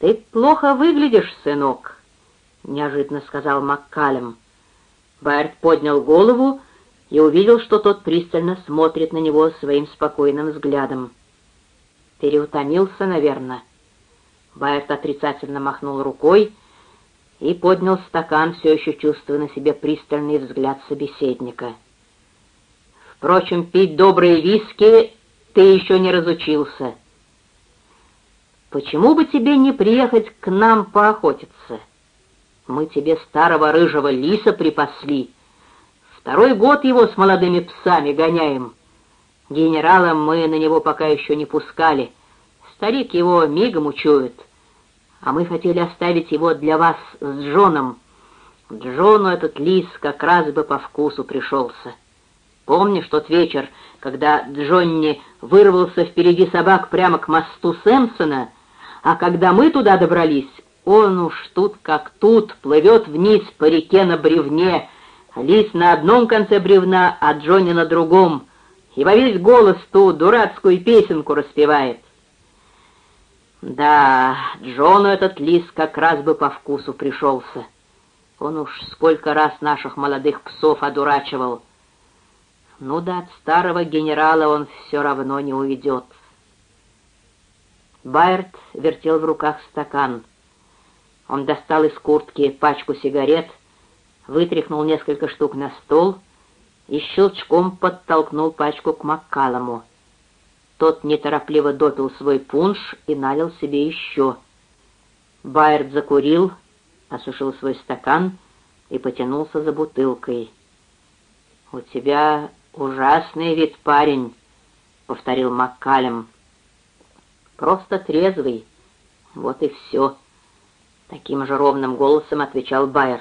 «Ты плохо выглядишь, сынок», — неожиданно сказал Маккалем. Байерт поднял голову и увидел, что тот пристально смотрит на него своим спокойным взглядом. «Переутомился, наверное». Байерт отрицательно махнул рукой и поднял стакан, все еще чувствуя на себе пристальный взгляд собеседника. «Впрочем, пить добрые виски ты еще не разучился. Почему бы тебе не приехать к нам поохотиться? Мы тебе старого рыжего лиса припасли. Второй год его с молодыми псами гоняем. Генерала мы на него пока еще не пускали. Старик его мигом учует» а мы хотели оставить его для вас с Джоном. Джону этот лис как раз бы по вкусу пришелся. Помнишь тот вечер, когда Джонни вырвался впереди собак прямо к мосту Сэмпсона, а когда мы туда добрались, он уж тут как тут плывет вниз по реке на бревне, лис на одном конце бревна, а Джонни на другом, и во весь голос ту дурацкую песенку распевает. Да, Джону этот лис как раз бы по вкусу пришелся. Он уж сколько раз наших молодых псов одурачивал. Ну да, от старого генерала он все равно не уйдет. Байерт вертел в руках стакан. Он достал из куртки пачку сигарет, вытряхнул несколько штук на стол и щелчком подтолкнул пачку к Маккалому. Тот неторопливо допил свой пунш и налил себе еще. Байерд закурил, осушил свой стакан и потянулся за бутылкой. «У тебя ужасный вид, парень», — повторил Маккалем. «Просто трезвый. Вот и все», — таким же ровным голосом отвечал Байерд.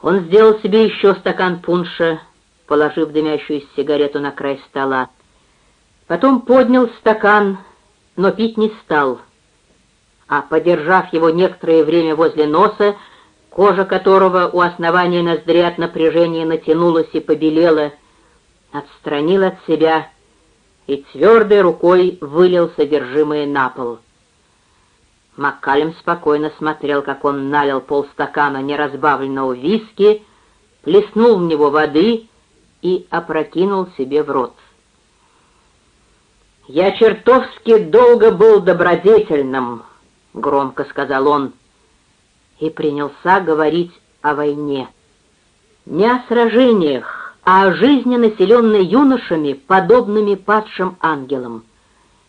Он сделал себе еще стакан пунша, положив дымящуюся сигарету на край стола. Потом поднял стакан, но пить не стал, а, подержав его некоторое время возле носа, кожа которого у основания ноздри от напряжения натянулась и побелела, отстранил от себя и твердой рукой вылил содержимое на пол. Маккалем спокойно смотрел, как он налил полстакана неразбавленного виски, плеснул в него воды и опрокинул себе в рот. «Я чертовски долго был добродетельным», — громко сказал он, и принялся говорить о войне. Не о сражениях, о жизни, населенной юношами, подобными падшим ангелам,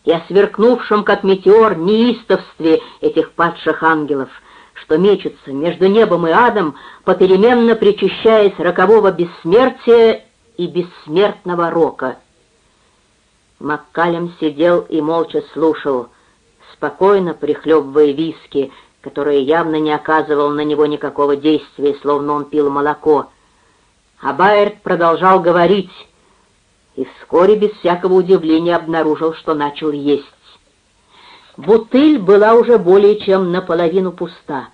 и о сверкнувшем, как метеор, неистовстве этих падших ангелов, что мечутся между небом и адом, попеременно причащаясь рокового бессмертия и бессмертного рока — Маккалем сидел и молча слушал, спокойно прихлебывая виски, которое явно не оказывал на него никакого действия, словно он пил молоко. А Байерт продолжал говорить, и вскоре без всякого удивления обнаружил, что начал есть. Бутыль была уже более чем наполовину пуста.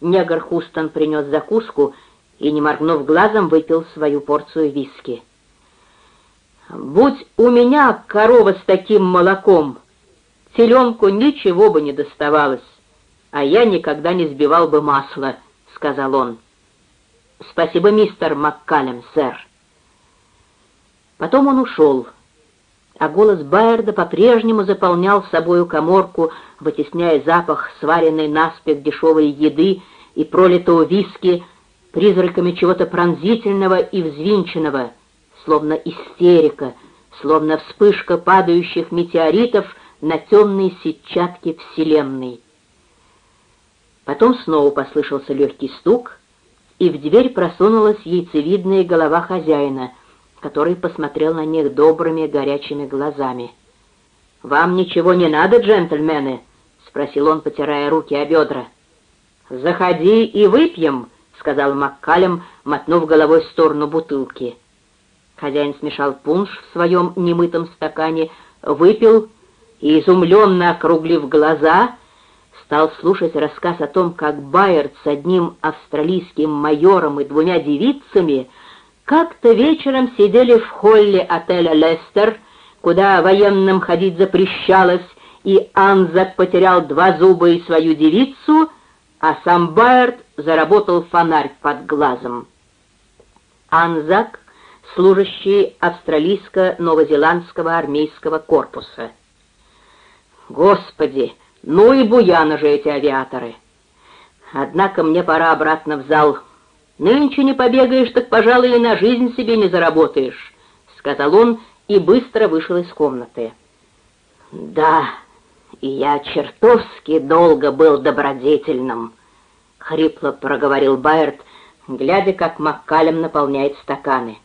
Негр Хустон принес закуску и, не моргнув глазом, выпил свою порцию виски. Будь у меня корова с таким молоком, теленку ничего бы не доставалось, а я никогда не сбивал бы масло, — сказал он. — Спасибо, мистер Маккалем, сэр. Потом он ушел, а голос Байерда по-прежнему заполнял собою коморку, вытесняя запах сваренной наспех дешевой еды и пролитого виски призраками чего-то пронзительного и взвинченного — словно истерика, словно вспышка падающих метеоритов на темной сетчатке Вселенной. Потом снова послышался легкий стук, и в дверь просунулась яйцевидная голова хозяина, который посмотрел на них добрыми горячими глазами. «Вам ничего не надо, джентльмены?» — спросил он, потирая руки о бедра. «Заходи и выпьем», — сказал Маккалем, мотнув головой в сторону бутылки. Хозяин смешал пунш в своем немытом стакане, выпил и, изумленно округлив глаза, стал слушать рассказ о том, как Байерд с одним австралийским майором и двумя девицами как-то вечером сидели в холле отеля «Лестер», куда военным ходить запрещалось, и Анзак потерял два зуба и свою девицу, а сам Байерд заработал фонарь под глазом. Анзак — служащий австралийско-новозеландского армейского корпуса. Господи, ну и буяны же эти авиаторы! Однако мне пора обратно в зал. Нынче не побегаешь, так, пожалуй, и на жизнь себе не заработаешь, — сказал он и быстро вышел из комнаты. Да, и я чертовски долго был добродетельным, — хрипло проговорил Байерт, глядя, как Маккалем наполняет стаканы.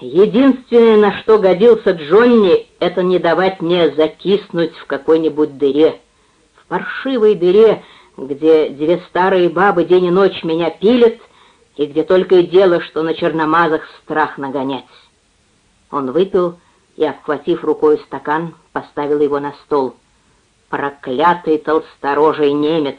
Единственное, на что годился Джонни, это не давать мне закиснуть в какой-нибудь дыре. В паршивой дыре, где две старые бабы день и ночь меня пилят, и где только и дело, что на черномазах страх нагонять. Он выпил и, обхватив рукой стакан, поставил его на стол. «Проклятый толсторожий немец!»